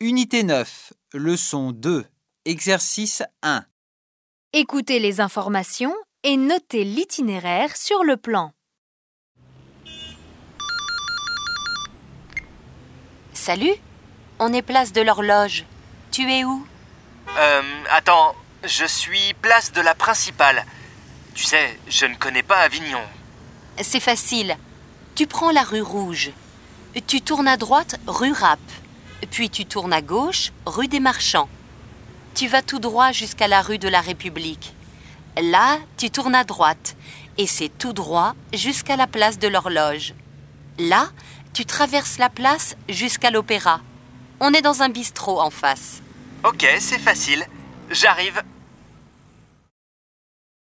Unité 9, leçon 2, exercice 1. Écoutez les informations et notez l'itinéraire sur le plan. Salut, on est place de l'horloge. Tu es où? Euh, attends, je suis place de la principale. Tu sais, je ne connais pas Avignon. C'est facile. Tu prends la rue Rouge. Tu tournes à droite, rue Rapp. Puis tu tournes à gauche, rue des Marchands. Tu vas tout droit jusqu'à la rue de la République. Là, tu tournes à droite. Et c'est tout droit jusqu'à la place de l'horloge. Là, tu traverses la place jusqu'à l'opéra. On est dans un bistrot en face. Ok, c'est facile. J'arrive.